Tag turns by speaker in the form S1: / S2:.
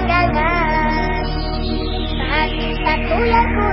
S1: pegangan Saat satu yang ku